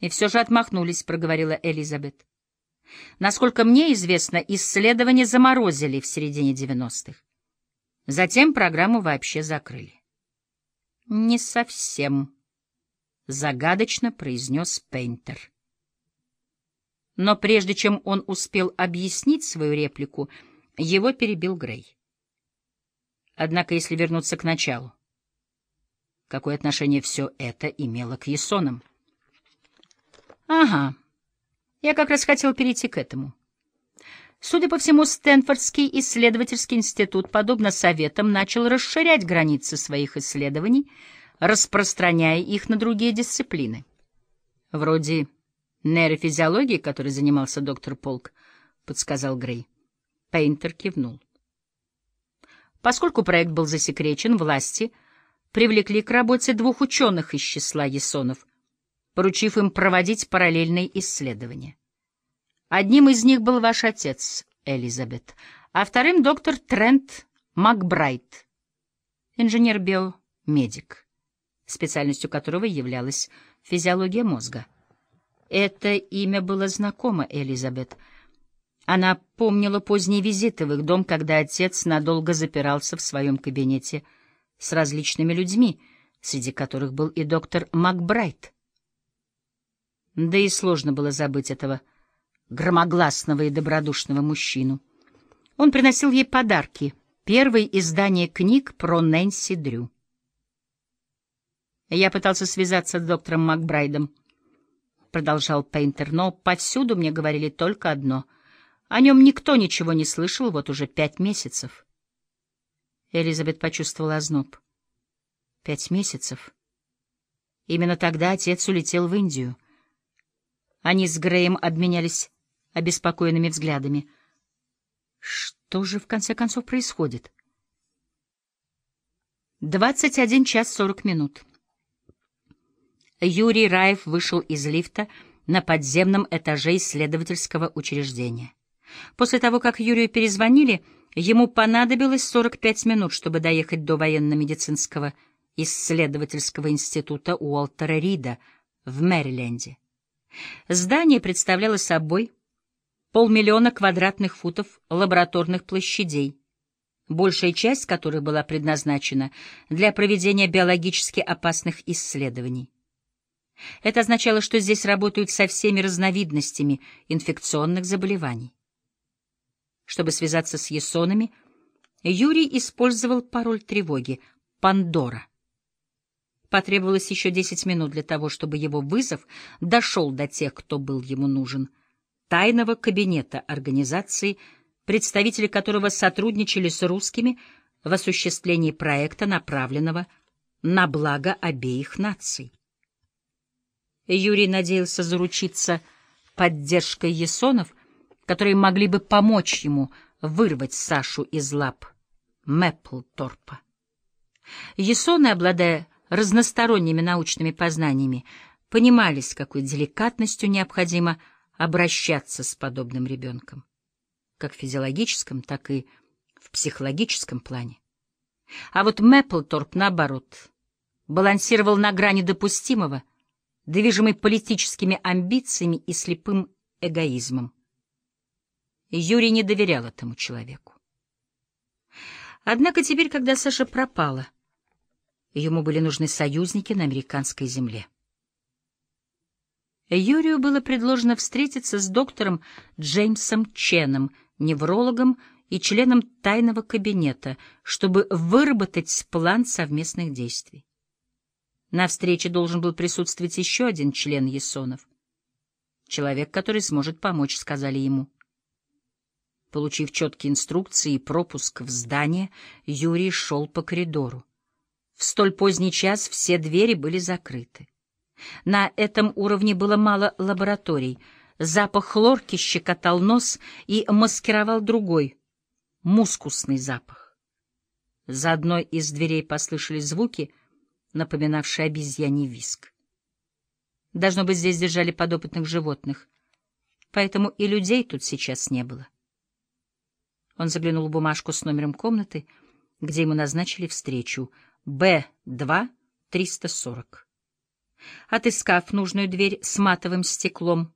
И все же отмахнулись, — проговорила Элизабет. Насколько мне известно, исследования заморозили в середине девяностых. Затем программу вообще закрыли. — Не совсем, — загадочно произнес Пейнтер. Но прежде чем он успел объяснить свою реплику, его перебил Грей. Однако, если вернуться к началу, какое отношение все это имело к Есонам? Ага, я как раз хотел перейти к этому. Судя по всему, Стэнфордский исследовательский институт, подобно советам, начал расширять границы своих исследований, распространяя их на другие дисциплины. Вроде нейрофизиологии, которой занимался доктор Полк, подсказал Грей. Пейнтер кивнул. Поскольку проект был засекречен, власти привлекли к работе двух ученых из числа Есонов, поручив им проводить параллельные исследования. Одним из них был ваш отец, Элизабет, а вторым — доктор Трент Макбрайт, инженер-биомедик, специальностью которого являлась физиология мозга. Это имя было знакомо Элизабет — она помнила поздние визиты в их дом, когда отец надолго запирался в своем кабинете с различными людьми, среди которых был и доктор Макбрайт. Да и сложно было забыть этого громогласного и добродушного мужчину. Он приносил ей подарки, первые издания книг про Нэнси Дрю. Я пытался связаться с доктором Макбрайдом, продолжал Пейнтер, но повсюду мне говорили только одно — о нем никто ничего не слышал вот уже пять месяцев. Элизабет почувствовала озноб. Пять месяцев. Именно тогда отец улетел в Индию. Они с Греем обменялись обеспокоенными взглядами. Что же в конце концов происходит? Двадцать один час сорок минут. Юрий Раев вышел из лифта на подземном этаже исследовательского учреждения. После того, как Юрию перезвонили, ему понадобилось 45 минут, чтобы доехать до военно-медицинского исследовательского института Уолтера Рида в Мэриленде. Здание представляло собой полмиллиона квадратных футов лабораторных площадей, большая часть которых была предназначена для проведения биологически опасных исследований. Это означало, что здесь работают со всеми разновидностями инфекционных заболеваний. Чтобы связаться с Есонами, Юрий использовал пароль тревоги «Пандора». Потребовалось еще десять минут для того, чтобы его вызов дошел до тех, кто был ему нужен. Тайного кабинета организации, представители которого сотрудничали с русскими в осуществлении проекта, направленного на благо обеих наций. Юрий надеялся заручиться поддержкой Есонов — которые могли бы помочь ему вырвать Сашу из лап Мэпплторпа. Есоны, обладая разносторонними научными познаниями, понимали, с какой деликатностью необходимо обращаться с подобным ребенком, как в физиологическом, так и в психологическом плане. А вот Мэпплторп, наоборот, балансировал на грани допустимого, движимый политическими амбициями и слепым эгоизмом. Юрий не доверял этому человеку. Однако теперь, когда Саша пропала, ему были нужны союзники на американской земле. Юрию было предложено встретиться с доктором Джеймсом Ченом, неврологом и членом тайного кабинета, чтобы выработать план совместных действий. На встрече должен был присутствовать еще один член Есонов. Человек, который сможет помочь, сказали ему. Получив четкие инструкции и пропуск в здание, Юрий шел по коридору. В столь поздний час все двери были закрыты. На этом уровне было мало лабораторий. Запах хлорки щекотал нос и маскировал другой, мускусный запах. За одной из дверей послышались звуки, напоминавшие обезьяний виск. Должно быть, здесь держали подопытных животных, поэтому и людей тут сейчас не было. Он заглянул в бумажку с номером комнаты, где ему назначили встречу. Б-2, 340. Отыскав нужную дверь с матовым стеклом,